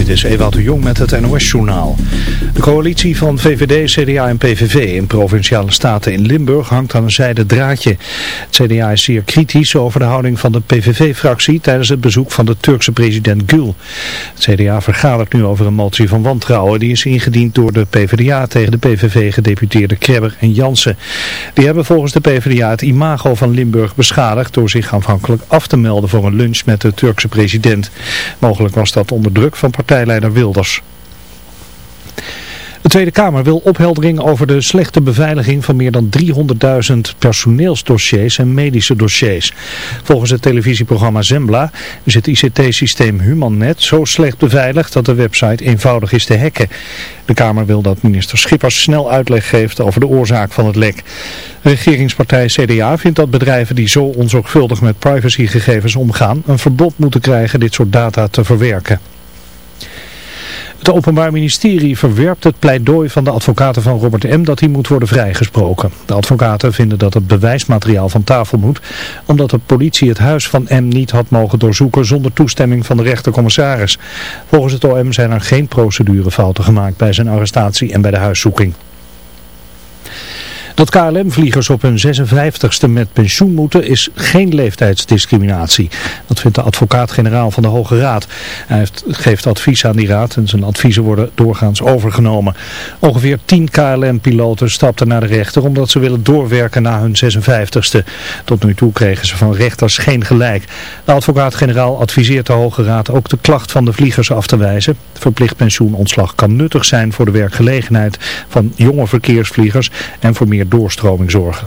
Dit is Ewout de Jong met het NOS-journaal. De coalitie van VVD, CDA en PVV in Provinciale Staten in Limburg hangt aan een zijde draadje. Het CDA is zeer kritisch over de houding van de PVV-fractie tijdens het bezoek van de Turkse president Gül. Het CDA vergadert nu over een motie van wantrouwen. Die is ingediend door de PvdA tegen de PVV-gedeputeerde Krebber en Jansen. Die hebben volgens de PvdA het imago van Limburg beschadigd door zich aanvankelijk af te melden voor een lunch met de Turkse president. Mogelijk was dat onder druk van partijleider Wilders. De Tweede Kamer wil opheldering over de slechte beveiliging van meer dan 300.000 personeelsdossiers en medische dossiers. Volgens het televisieprogramma Zembla is het ICT-systeem HumanNet zo slecht beveiligd dat de website eenvoudig is te hacken. De Kamer wil dat minister Schippers snel uitleg geeft over de oorzaak van het lek. regeringspartij CDA vindt dat bedrijven die zo onzorgvuldig met privacygegevens omgaan een verbod moeten krijgen dit soort data te verwerken. Het Openbaar Ministerie verwerpt het pleidooi van de advocaten van Robert M. dat hij moet worden vrijgesproken. De advocaten vinden dat het bewijsmateriaal van tafel moet, omdat de politie het huis van M. niet had mogen doorzoeken zonder toestemming van de rechtercommissaris. Volgens het OM zijn er geen procedurefouten gemaakt bij zijn arrestatie en bij de huiszoeking. Dat KLM-vliegers op hun 56ste met pensioen moeten is geen leeftijdsdiscriminatie. Dat vindt de advocaat-generaal van de Hoge Raad. Hij geeft advies aan die raad en zijn adviezen worden doorgaans overgenomen. Ongeveer 10 KLM-piloten stapten naar de rechter omdat ze willen doorwerken na hun 56ste. Tot nu toe kregen ze van rechters geen gelijk. De advocaat-generaal adviseert de Hoge Raad ook de klacht van de vliegers af te wijzen. Verplicht pensioenontslag kan nuttig zijn voor de werkgelegenheid van jonge verkeersvliegers en voor meer doorstroming zorgen.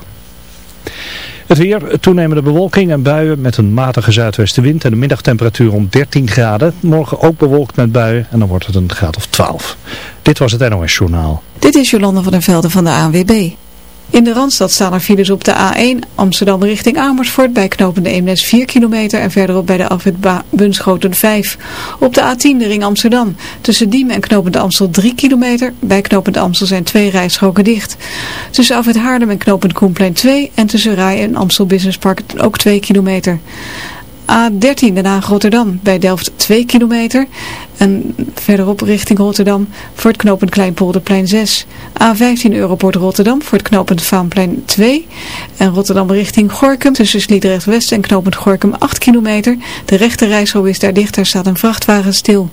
Het weer, toenemende bewolking en buien met een matige zuidwestenwind en een middagtemperatuur om 13 graden. Morgen ook bewolkt met buien en dan wordt het een graad of 12. Dit was het NOS Journaal. Dit is Jolanda van der Velden van de ANWB. In de Randstad staan er files op de A1 Amsterdam richting Amersfoort bij knopende Eemnes 4 kilometer en verderop bij de afwit Bunschoten 5. Op de A10 de ring Amsterdam tussen Diemen en knopende Amstel 3 kilometer. Bij knopende Amstel zijn twee rijstroken dicht. Tussen afwit Haarlem en knopend Koenplein 2 en tussen Rai en Amstel Business Park ook 2 kilometer. A13 Den Haag Rotterdam bij Delft 2 kilometer en verderop richting Rotterdam voor het knooppunt Kleinpolderplein 6. A15 Europort Rotterdam voor het knooppunt Vaanplein 2 en Rotterdam richting Gorkum tussen Sliedrecht West en knooppunt Gorkum 8 kilometer. De rechte is daar dicht, daar staat een vrachtwagen stil.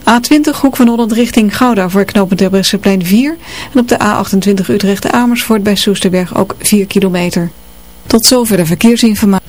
A20 Hoek van Holland richting Gouda voor het knooppunt Terbrechtseplein 4 en op de A28 Utrecht Amersfoort bij Soesterberg ook 4 kilometer. Tot zover de verkeersinformatie.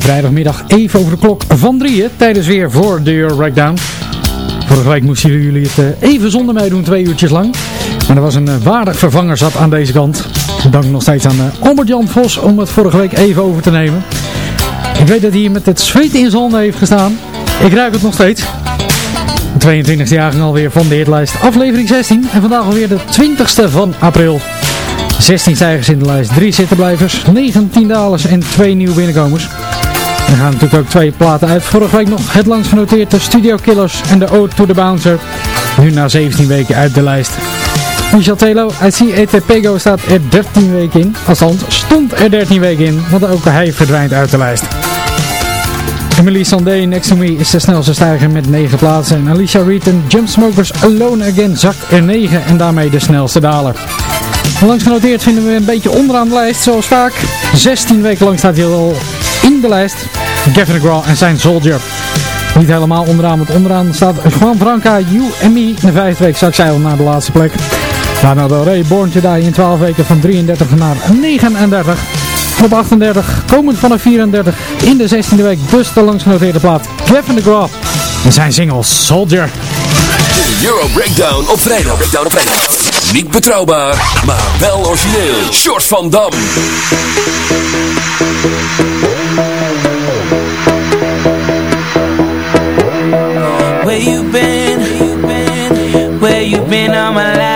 Vrijdagmiddag even over de klok van drieën tijdens weer voor de Euro Breakdown. Vorige week moesten jullie het eh, even zonder meedoen, twee uurtjes lang. Maar er was een eh, waardig vervanger zat aan deze kant. Dank nog steeds aan uh, Albert Jan Vos om het vorige week even over te nemen. Ik weet dat hij hier met het zweet in zijn handen heeft gestaan. Ik ruik het nog steeds. De 22e jaargang alweer van de hitlijst, aflevering 16. En vandaag alweer de 20ste van april. 16 stijgers in de lijst, 3 zittenblijvers, 19 dalers en 2 nieuwe binnenkomers. Er gaan natuurlijk ook twee platen uit. Vorige week nog het langst genoteerd de Studio Killers en de Ode to the Bouncer. Nu na 17 weken uit de lijst. Michel Telo uit CET staat er 13 weken in. Althans, stond er 13 weken in, want ook hij verdwijnt uit de lijst. Emily Sandé Next to Me is de snelste stijger met 9 plaatsen. En Alicia Reed en Jumpsmokers Alone Again zakt er 9 en daarmee de snelste daler. Langs genoteerd vinden we een beetje onderaan de lijst, zoals vaak. 16 weken lang staat hij al in de lijst. Gavin DeGraw en zijn Soldier. Niet helemaal onderaan, want onderaan staat Juan Franca, You and Me. De vijfde week zak zij al naar de laatste plek. Daarna Del Rey, Born to Die in 12 weken van 33 naar 39. Op 38, komend vanaf 34, in de 16e week dus de langsgenoteerde plaat Gavin DeGraw. En zijn single Soldier. De Euro Breakdown op vrijdag. Breakdown op vrijdag. Niet betrouwbaar, maar wel origineel. Short van Dam. Where you been all my life?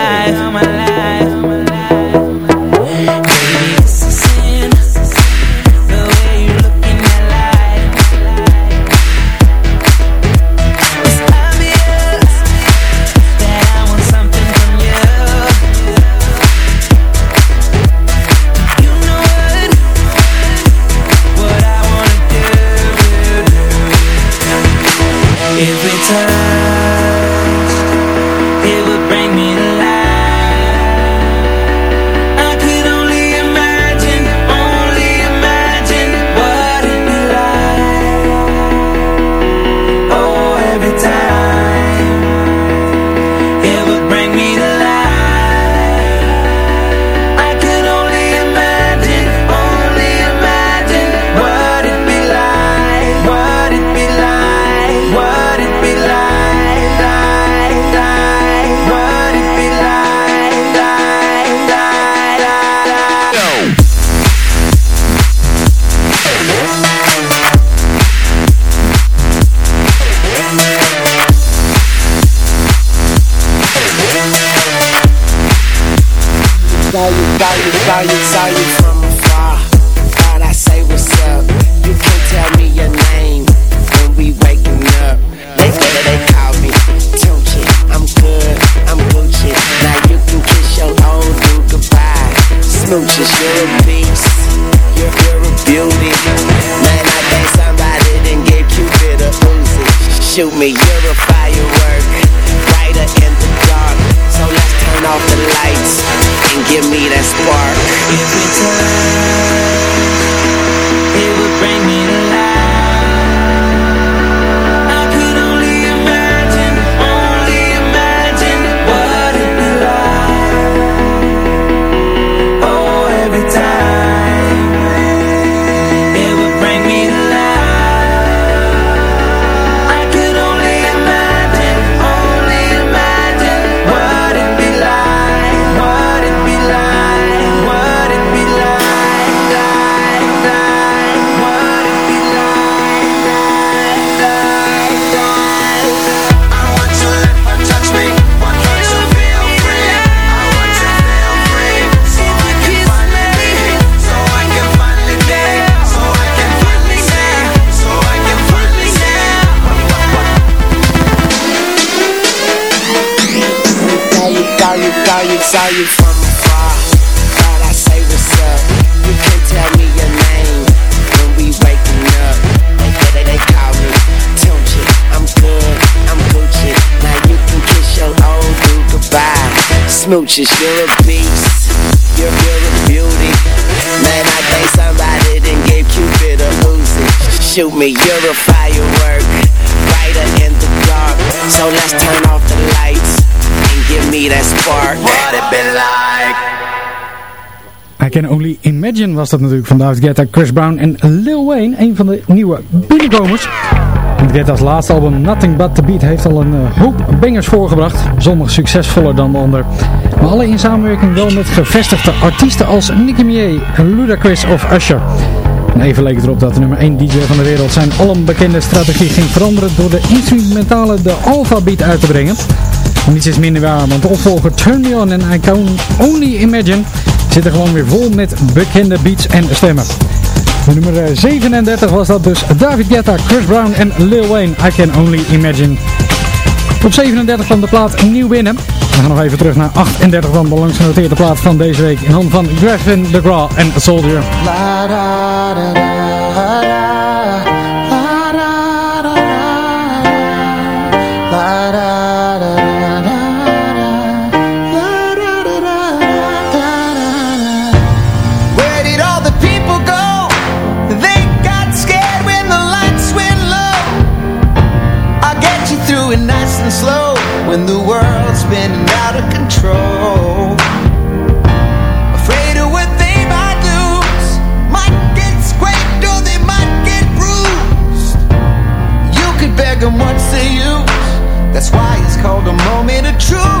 Smooches, you're a beast. You're, you're a beauty. Man, I think somebody didn't give Cupid a Uzi. Shoot me, you're a firework. Brighter in the dark. So let's turn off the lights and give me that spark. What it been like? I Can Only Imagine was dat natuurlijk van David Guetta, Chris Brown en Lil Wayne. Een van de nieuwe binnenkomers. Guetta's laatste album Nothing But The Beat heeft al een uh, hoop bangers voorgebracht. Sommige succesvoller dan de ander. Maar alle in samenwerking wel met gevestigde artiesten als Nicky Minaj, Ludacris of Usher. En even leek het erop dat de nummer 1 DJ van de wereld zijn bekende strategie ging veranderen door de instrumentale de Alpha Beat uit te brengen. niets is minder waar, want de opvolger Turn Me On en I Can Only Imagine zitten gewoon weer vol met bekende beats en stemmen. Nummer 37 was dat dus David Guetta, Chris Brown en Lil Wayne, I Can Only Imagine. Op 37 van de plaat nieuw binnen. We gaan nog even terug naar 38 van de langs genoteerde plaat van deze week. In handen van Griffin, The Graw en Soldier. Al 16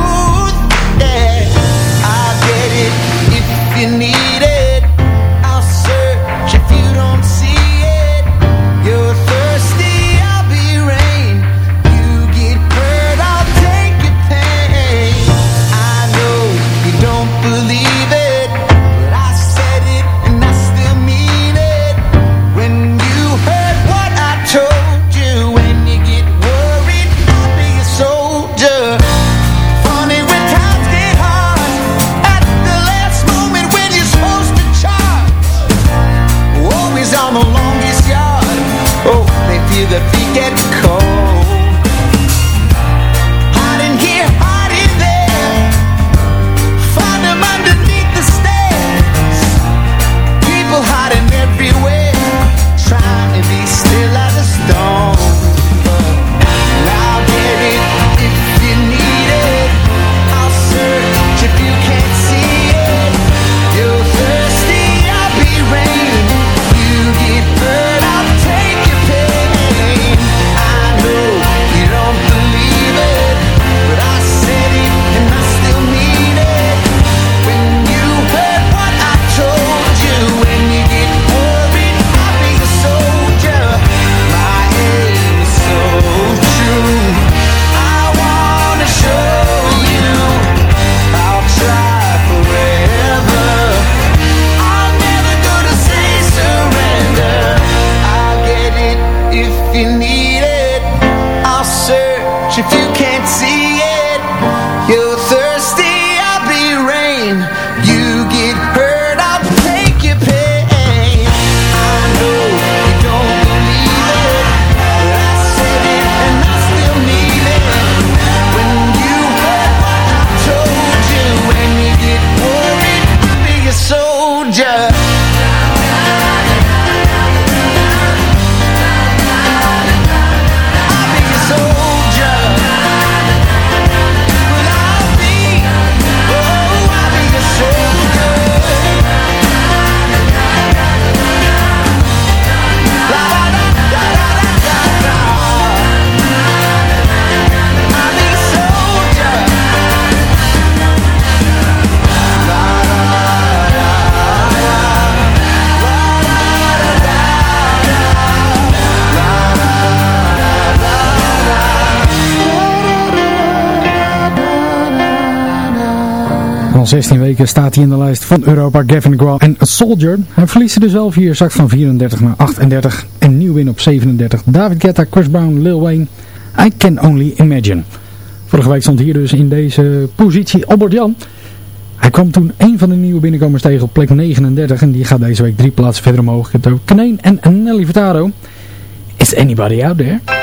weken staat hij in de lijst van Europa, Gavin Graw en A Soldier. Hij verliest er dus wel 4, zakt van 34 naar 38 en nieuw win op 37. David Guetta, Chris Brown, Lil Wayne, I Can Only Imagine. Vorige week stond hier dus in deze positie Albert Jan. Hij kwam toen een van de nieuwe binnenkomers tegen op plek 39 en die gaat deze week drie plaatsen verder omhoog. Het Kneen en Nelly Furtado. Is anybody out there?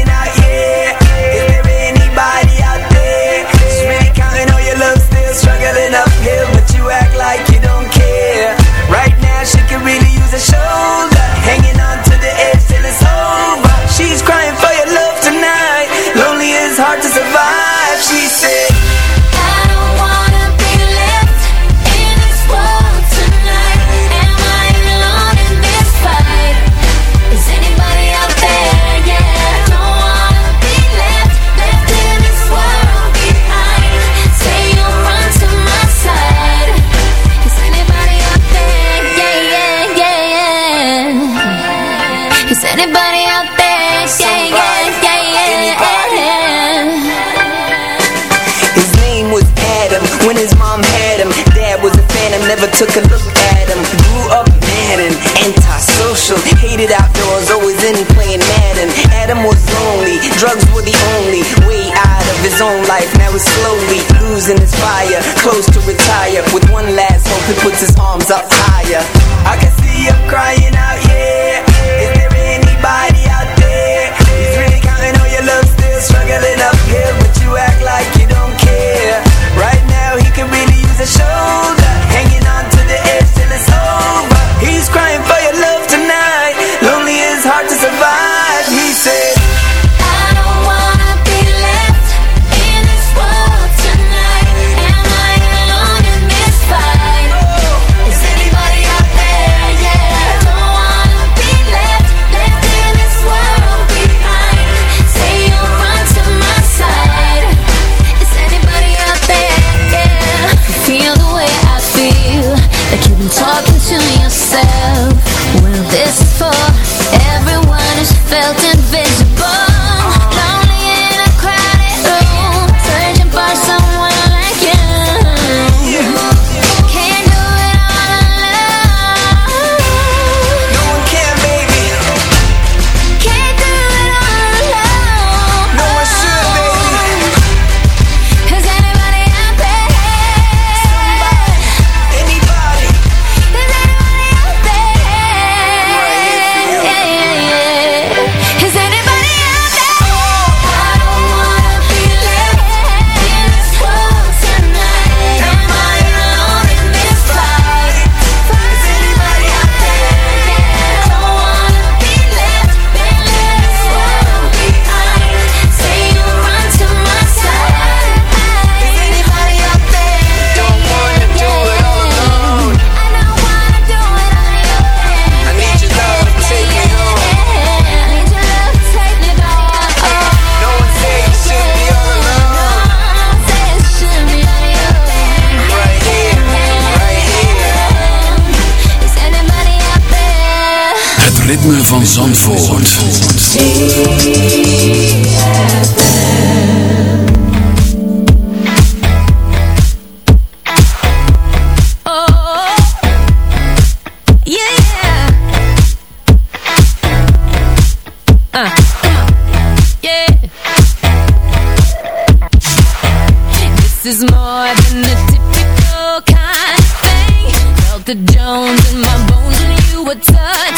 slowly, losing his fire, close to retire. With one last hope, he puts his arms up higher. I can see him crying out, yeah. Is there anybody out there? He's really counting on your love, still struggling uphill. the Jones in my bones and you were touched.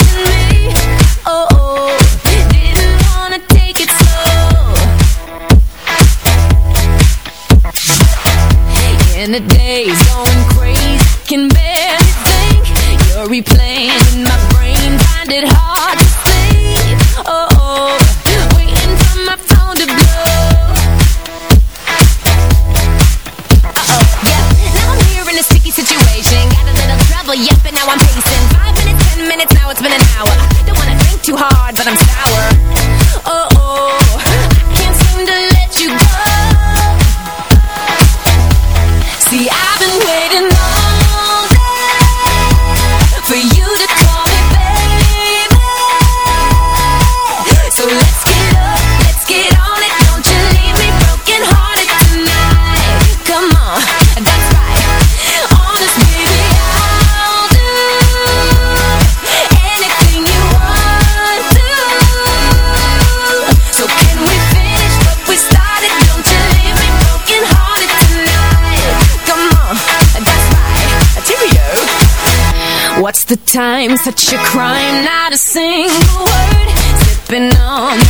Time? Such a crime, not a single word. Sipping on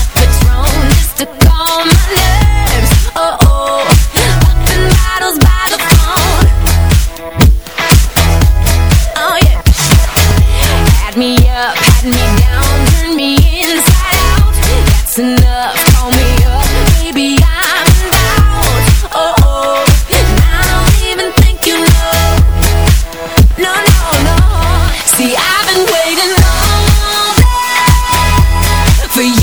for you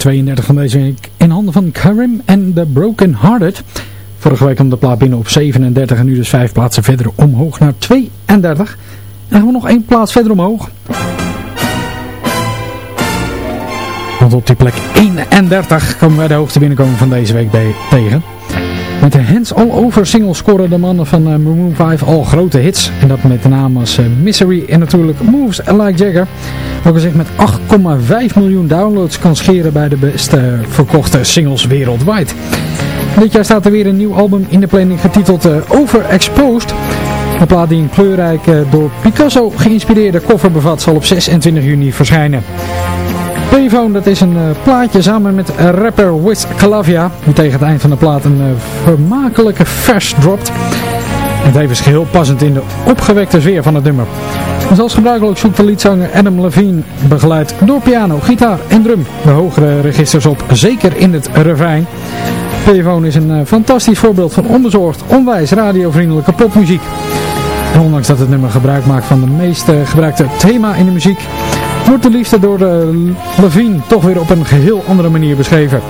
32 van deze week in handen van Karim en The Broken Hearted. Vorige week kwam de plaat binnen op 37 en nu dus 5 plaatsen verder omhoog naar 32. En gaan we nog één plaats verder omhoog. Want op die plek 31 komen wij de hoogste binnenkomen van deze week bij, tegen. Met de Hands All Over single scoren de mannen van uh, Maroon 5 al grote hits. En dat met de naam als eh, Misery en natuurlijk Moves Like Jagger. Welke zich met 8,5 miljoen downloads kan scheren bij de beste verkochte singles wereldwijd. Dit jaar staat er weer een nieuw album in de planning getiteld uh, Overexposed. Een plaat die een kleurrijk door Picasso geïnspireerde koffer bevat zal op 26 juni verschijnen. Payphone, dat is een uh, plaatje samen met rapper Wiz Calavia, die tegen het eind van de plaat een uh, vermakelijke vers dropt. Het heeft is geheel passend in de opgewekte sfeer van het nummer. En zoals gebruikelijk zoekt de liedzanger Adam Levine, begeleid door piano, gitaar en drum, de hogere registers op, zeker in het refrein. Payphone is een uh, fantastisch voorbeeld van onbezorgd, onwijs radiovriendelijke popmuziek. En ondanks dat het nummer gebruik maakt van de meest gebruikte thema in de muziek, wordt de liefde door de Levine toch weer op een geheel andere manier beschreven.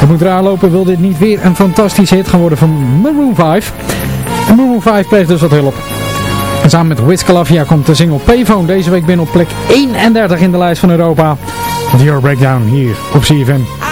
Het moet raar lopen, wil dit niet weer een fantastische hit gaan worden van Maroon 5. En Maroon 5 pleegt dus wat hulp. En samen met Wiz Khalifa komt de single Payphone deze week binnen op plek 31 in de lijst van Europa. Your Breakdown hier op CFM.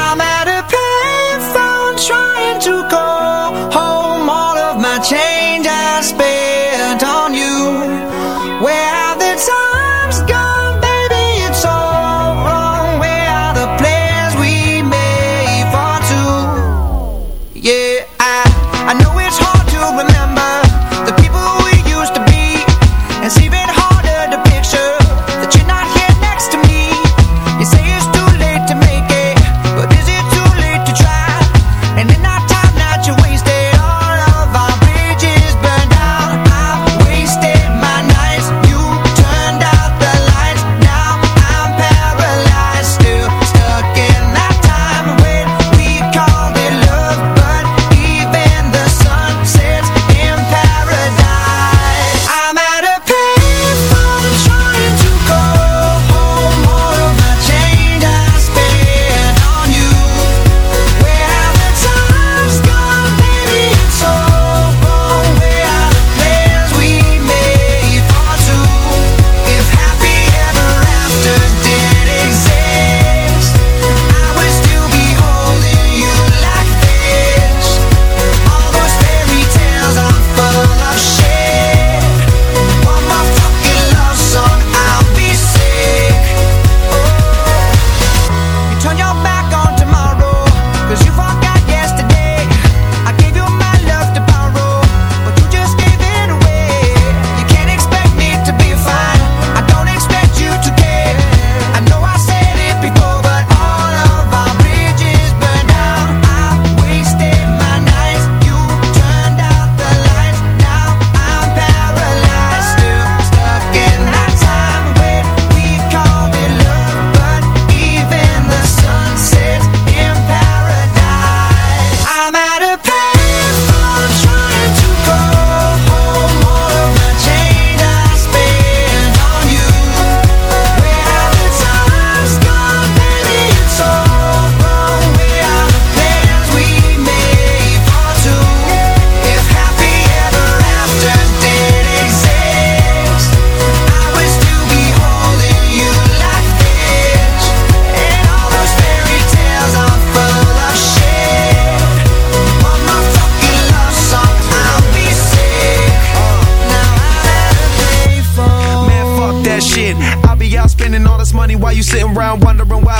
Why you sitting around wondering why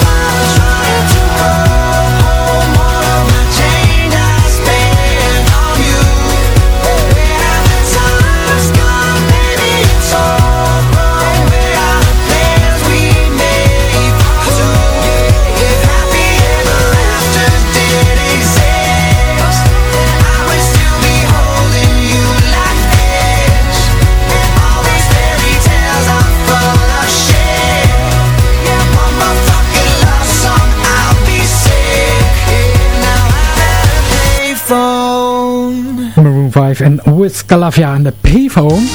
trying to go 5 en Wiz Calafia en de Payphone.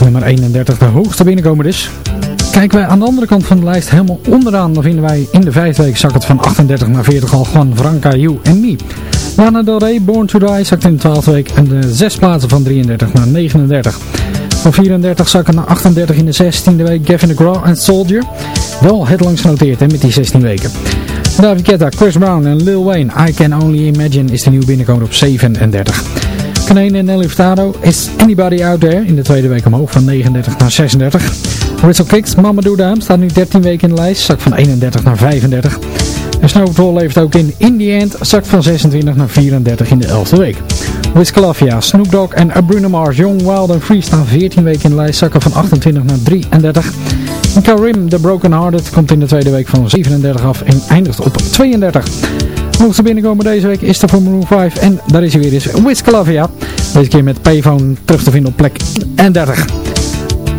Nummer 31, de hoogste binnenkomer dus. Kijken wij aan de andere kant van de lijst helemaal onderaan, dan vinden wij in de vijfde week zak het van 38 naar 40 al Juan Franca, You en Me. Lana Del Rey, Born to Die, zakt in de 12e week en de zes plaatsen van 33 naar 39. Van 34 zakken naar 38 in de 16e week Gavin DeGraw en Soldier. Wel het langst genoteerd hè, met die 16 weken. David Chris Brown en Lil Wayne, I Can Only Imagine is de nieuwe binnenkomer op 37. Kaneen en Nelly Furtado is Anybody Out There in de tweede week omhoog van 39 naar 36. Whistle Kicks, Mama Do staat nu 13 weken in de lijst, zak van 31 naar 35. En Patrol levert ook in In The End, zak van 26 naar 34 in de 11e week. Wiz Khalifa, Snoop Dogg en Bruno Mars, Young, Wild and Free staan 14 weken in de lijst, zakken van 28 naar 33. Karim, The Broken Hearted, komt in de tweede week van 37 af en eindigt op 32. De hoogste binnenkomen deze week is voor Maroon 5 en daar is hij weer eens Khalifa. Deze keer met Payphone terug te vinden op plek 31.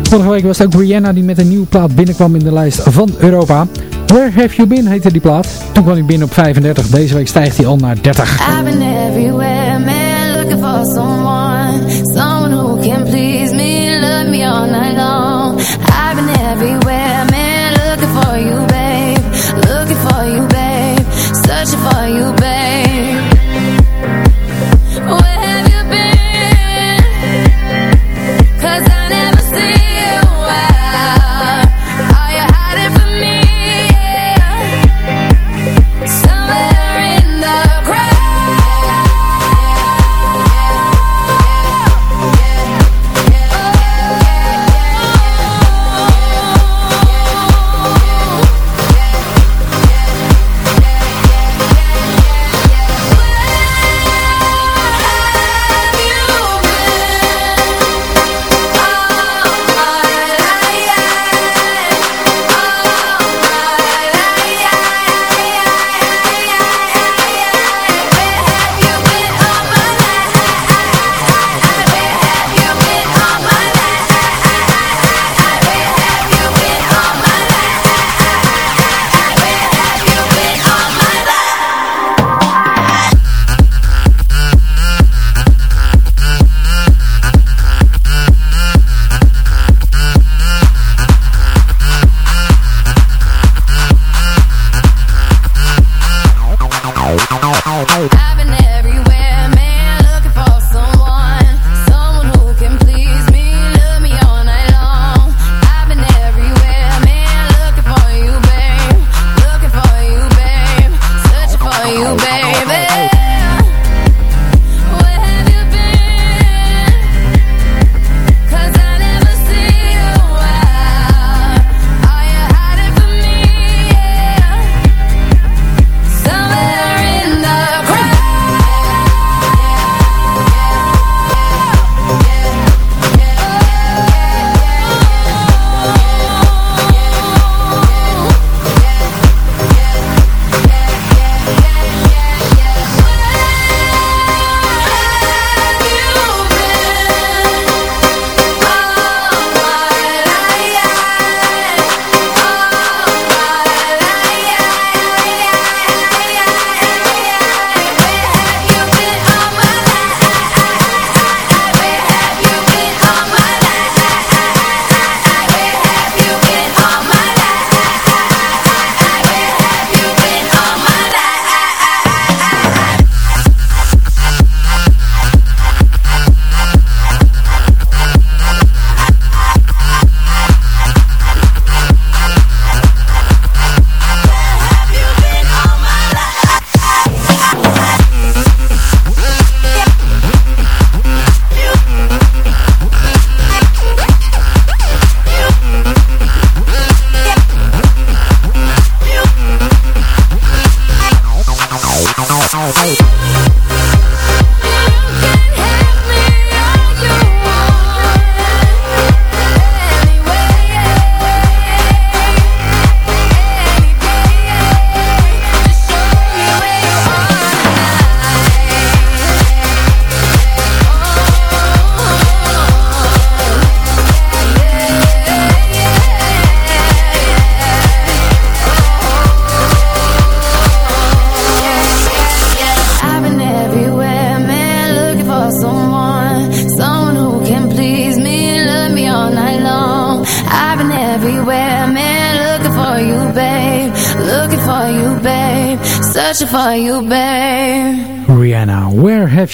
Vorige week was het ook Rihanna die met een nieuwe plaat binnenkwam in de lijst van Europa. Where Have You Been heette die plaat. Toen kwam hij binnen op 35. Deze week stijgt hij al naar 30. I've been everywhere, man, looking for someone, someone who can please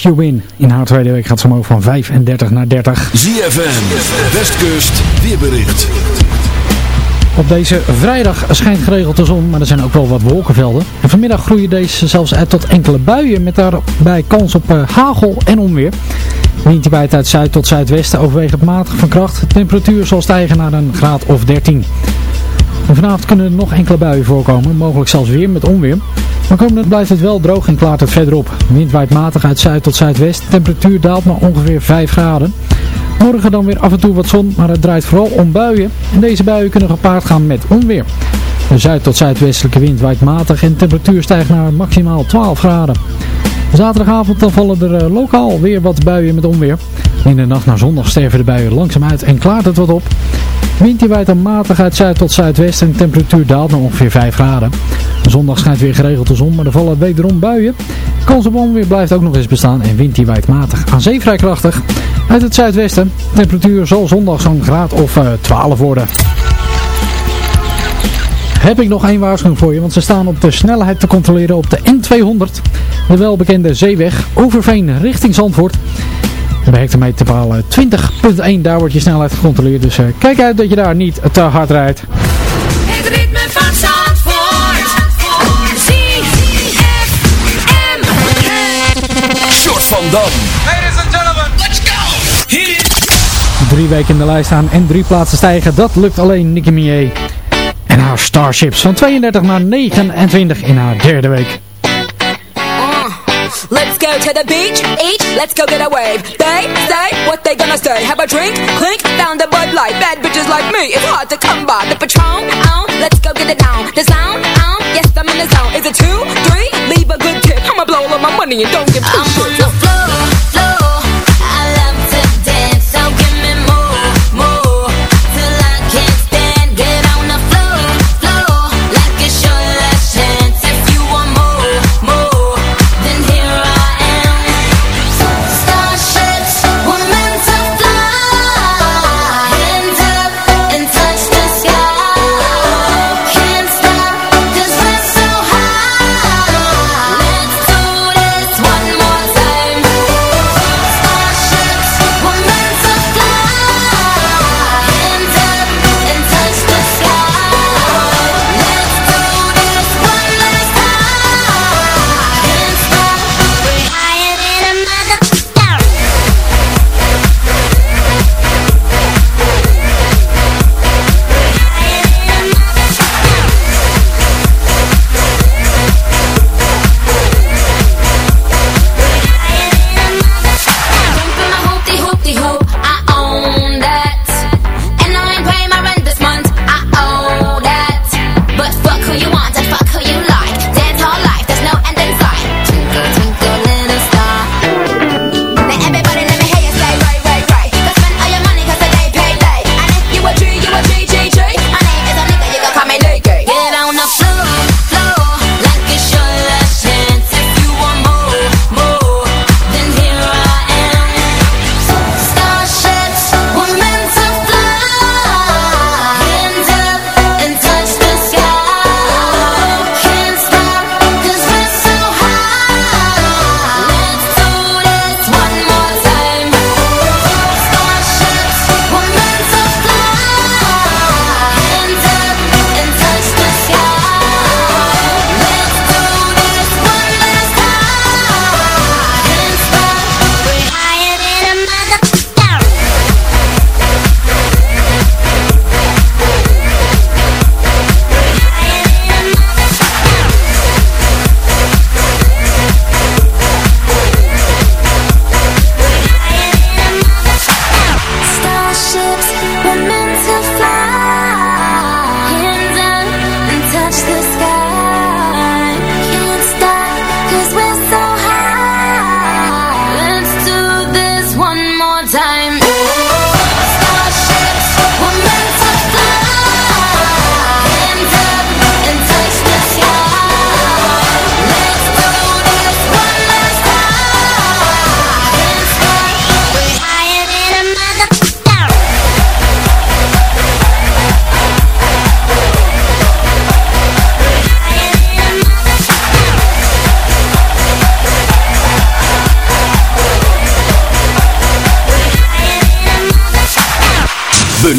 You Been? In haar tweede week gaat ze omhoog van 35 naar 30. ZFM, Westkust, weerbericht. Op deze vrijdag schijnt geregeld de zon, maar er zijn ook wel wat wolkenvelden. En vanmiddag groeien deze zelfs uit tot enkele buien met daarbij kans op eh, hagel en onweer. Wind die bijt uit zuid tot zuidwesten overwegend matig van kracht. De temperatuur zal stijgen naar een graad of 13. Vanavond kunnen er nog enkele buien voorkomen, mogelijk zelfs weer met onweer. Maar komende blijft het wel droog en klaart het verder op. Wind waait matig uit zuid tot zuidwest. Temperatuur daalt naar ongeveer 5 graden. Morgen dan weer af en toe wat zon, maar het draait vooral om buien. En deze buien kunnen gepaard gaan met onweer. De zuid- tot zuidwestelijke wind waait matig en temperatuur stijgt naar maximaal 12 graden. Zaterdagavond dan vallen er eh, lokaal weer wat buien met onweer. In de nacht naar zondag sterven de buien langzaam uit en klaart het wat op. Wind die waait dan matig uit zuid tot zuidwest en de temperatuur daalt naar ongeveer 5 graden. Zondag schijnt weer geregeld de zon, maar er vallen wederom buien. Kans op onweer blijft ook nog eens bestaan en wind die waait matig aan zee vrij krachtig. Uit het zuidwesten, temperatuur zal zondag zo'n graad of eh, 12 worden. Heb ik nog één waarschuwing voor je, want ze staan op de snelheid te controleren op de N200. De welbekende zeeweg Overveen richting Zandvoort. Bij hectometerpaal eh, 20.1, daar wordt je snelheid gecontroleerd. Dus eh, kijk uit dat je daar niet te hard rijdt. Het ritme van Zandvoort. ZFM. Short van Dam. Ladies and gentlemen, let's go. Hit it. Drie weken in de lijst staan en drie plaatsen stijgen. Dat lukt alleen Nicki Minaj. En haar Starships van 32 naar 29 in haar derde week. Let's go to the beach, each, let's go get a wave. They say what they gonna say. Have a drink, clink, found a Bud Light. Bad bitches like me, it's hard to come by. The Patron, on, let's go get it down. The sound, on, yes I'm in the zone. Is it two, three? Leave a good tip. I'ma blow all of my money and don't give two I'm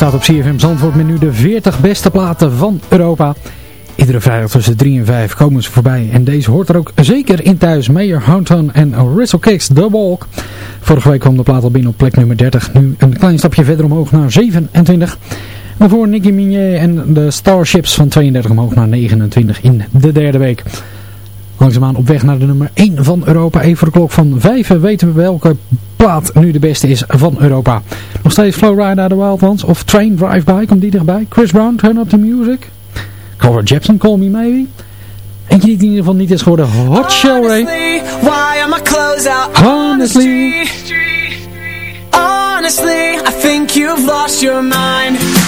staat op CFM Zandvoort met nu de 40 beste platen van Europa. Iedere vrijdag tussen 3 en 5 komen ze voorbij. En deze hoort er ook zeker in thuis. Mayor Houghton en Russell Kicks, The Walk. Vorige week kwam de plaat al binnen op plek nummer 30. Nu een klein stapje verder omhoog naar 27. Daarvoor Nicky Minier en de Starships van 32 omhoog naar 29 in de derde week. Langzaamaan op weg naar de nummer 1 van Europa. Even voor de klok van 5 weten we welke plaat nu de beste is van Europa. Nog steeds Flowrider de Wildlands of Train Drive By, komt die dichtbij. Chris Brown, Turn Up The Music. Cover Jepson, Call Me Maybe. Eentje die in ieder geval niet is geworden. Hot Shell Ray. Honestly. Honestly, I think you've lost your mind.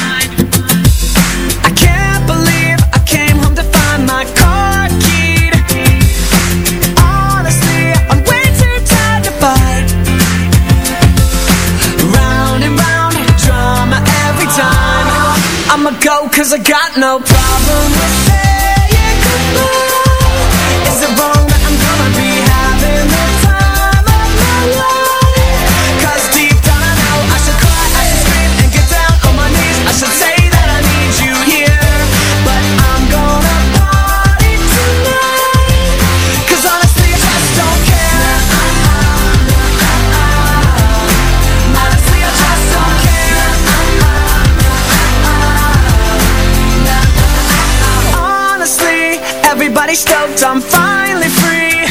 cause I got no problem with finished out, I'm finally free.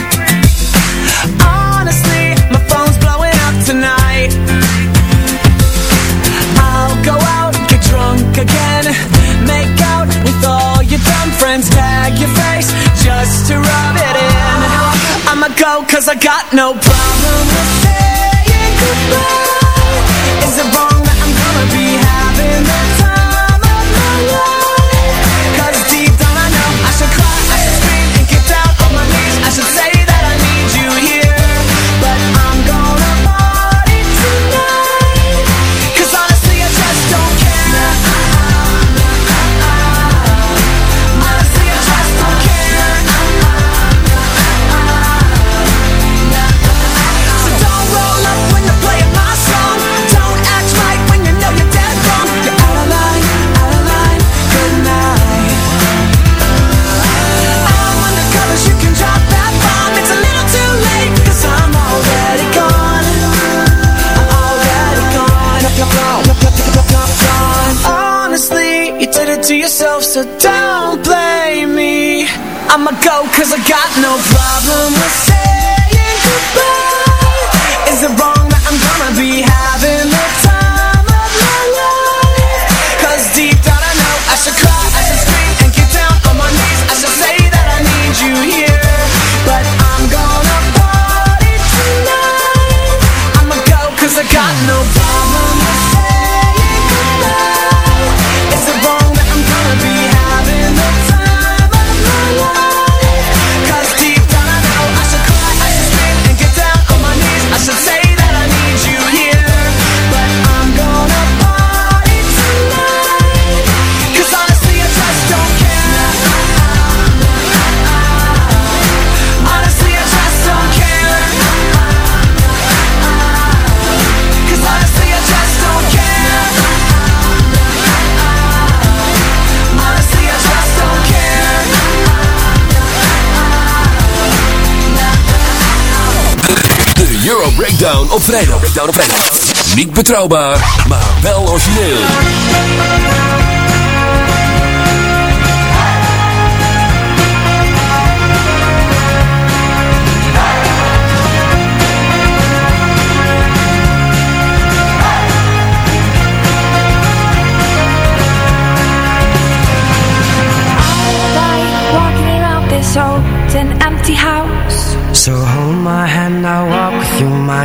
Honestly, my phone's blowing up tonight. I'll go out, get drunk again. Make out with all your dumb friends. Tag your face, just to rub it in. I'ma go cause I got no so don't blame me. I'ma go cause I got no problem with Down op vrijdag. down op vrijdag. Niet betrouwbaar, maar wel origineel. An empty house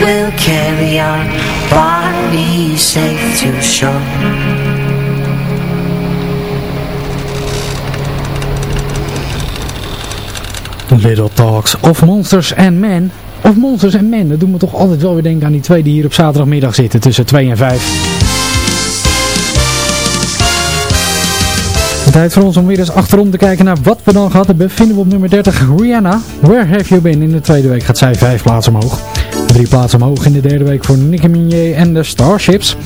will carry our bodies safe to shore. Little Talks of Monsters and Men. Of Monsters and Men, dat doet me toch altijd wel weer denken aan die twee die hier op zaterdagmiddag zitten tussen 2 en 5. Tijd voor ons om weer eens achterom te kijken naar wat we dan gehad hebben. Vinden we op nummer 30 Rihanna. Where Have You Been? In de tweede week gaat zij vijf plaatsen omhoog. Drie plaatsen omhoog in de derde week voor Nicki Minaj en de Starships.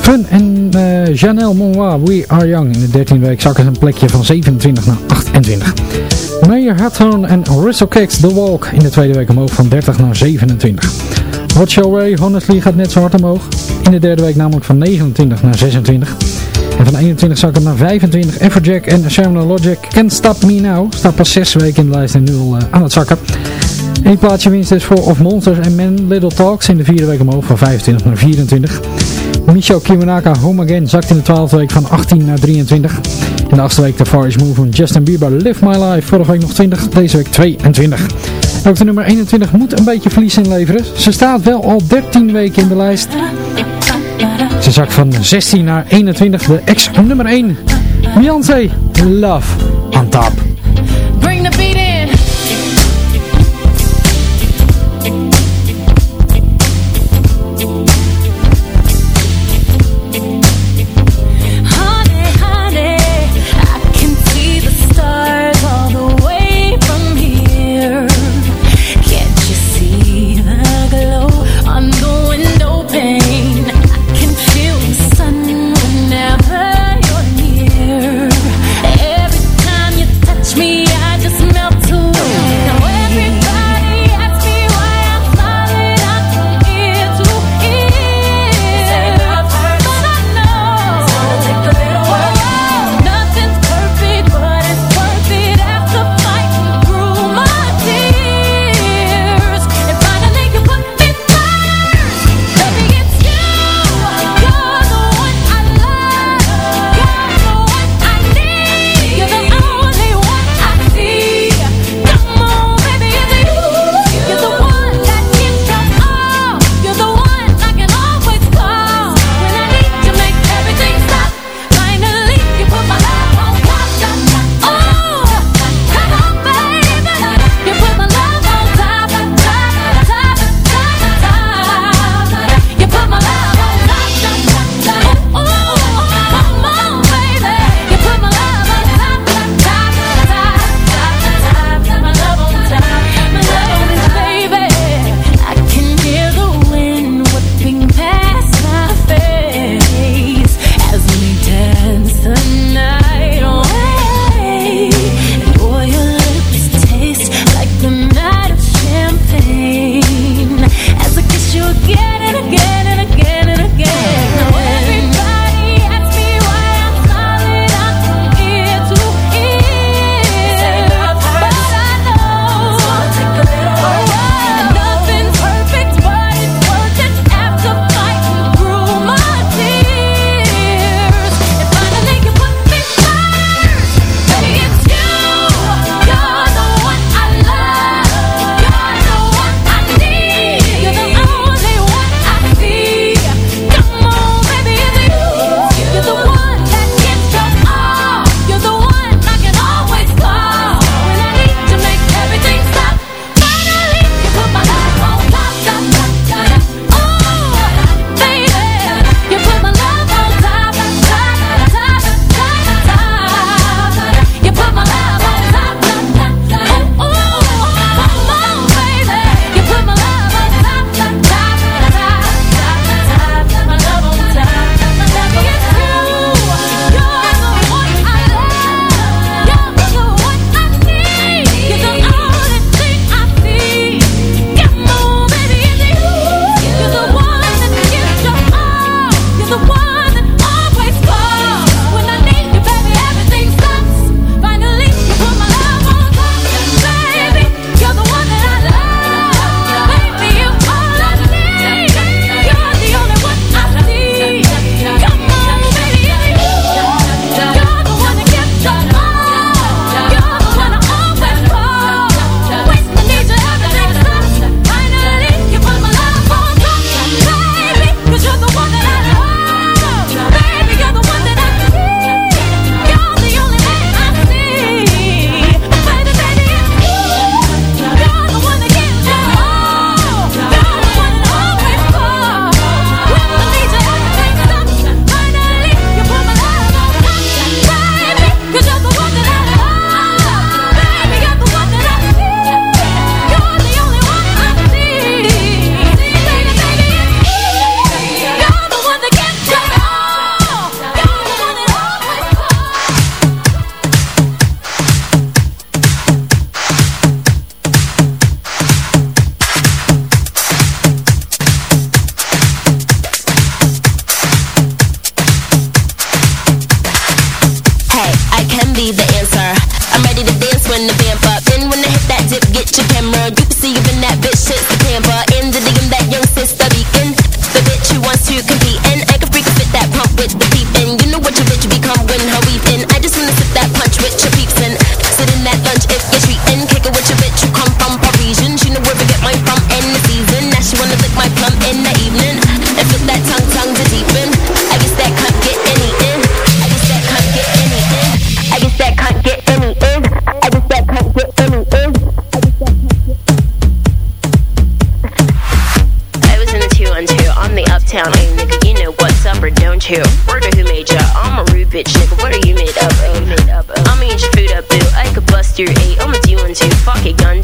Fun en eh Janelle Monois, We Are Young. In de dertiende week zakken ze een plekje van 27 naar 28. Mayor Hawthorne en Russell Kicks The Walk. In de tweede week omhoog van 30 naar 27. Watch Your Way, Honestly gaat net zo hard omhoog. In de derde week namelijk van 29 naar 26. En van 21 zakken naar 25. Everjack en Shamrock Logic Can't Stop Me Now. Staat pas 6 weken in de lijst en nu eh, aan het zakken. Eén plaatsje winst is voor Of Monsters and Men Little Talks. In de vierde week omhoog van 25 naar 24. Michio Kimonaka Home Again zakt in de twaalfde week van 18 naar 23. In de achtste week de Far East Move van Justin Bieber Live My Life. Vorige week nog 20, deze week 22. Ook de nummer 21 moet een beetje verlies inleveren. Ze staat wel al 13 weken in de lijst. Ze zakt van 16 naar 21. De ex nummer 1. Beyoncé, Love on Top. Bring the beat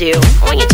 do. When you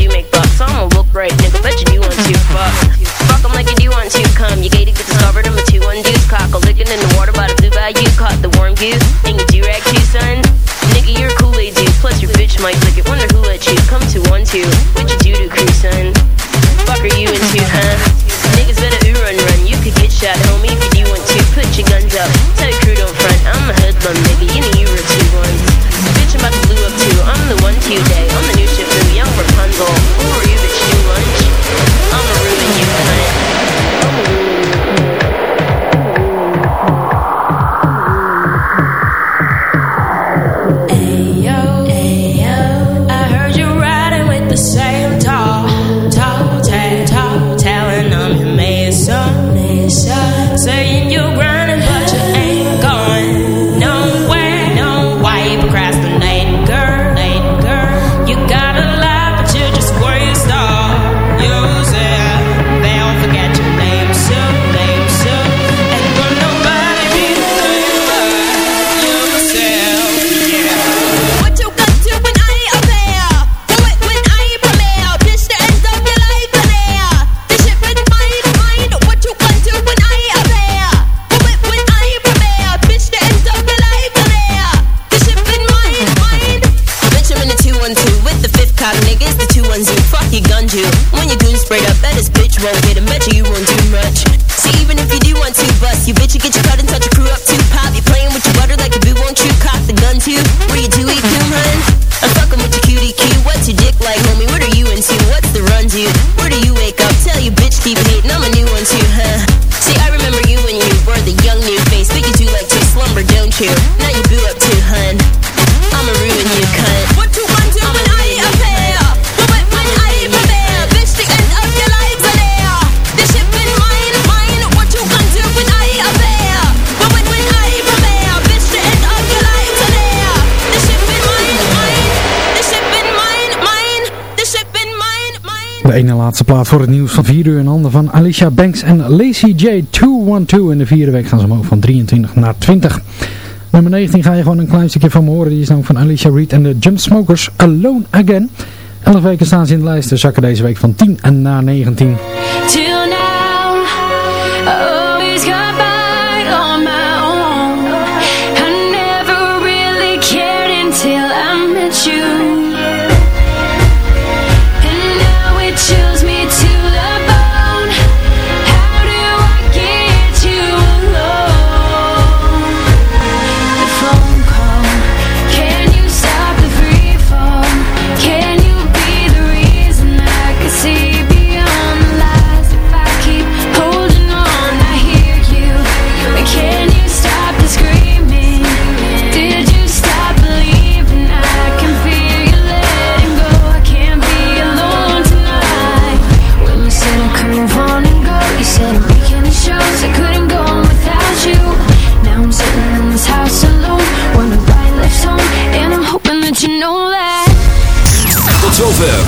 to. Now you blew up too, hun. I'ma ruin you, cunt. What you want to when I appear? But when, when I prepare? Bitch, the end of your life are there. This shit been mine, mine. What you want to when I appear? But when, when I prepare? Bitch, the end of your life are there. This shit been mine, mine. This shit been mine, mine. This shit been mine, mine. De ene laatste plaat voor het nieuws van 4 uur in handen van Alicia Banks en Lacey J. 212. In de vierde week gaan ze omhoog van 23 naar 20. Nummer 19 ga je gewoon een klein stukje van me horen. Die is namelijk van Alicia Reed en de Jumpsmokers Alone Again. Elf weken staan ze in de lijst. Ze zakken deze week van 10 en na 19.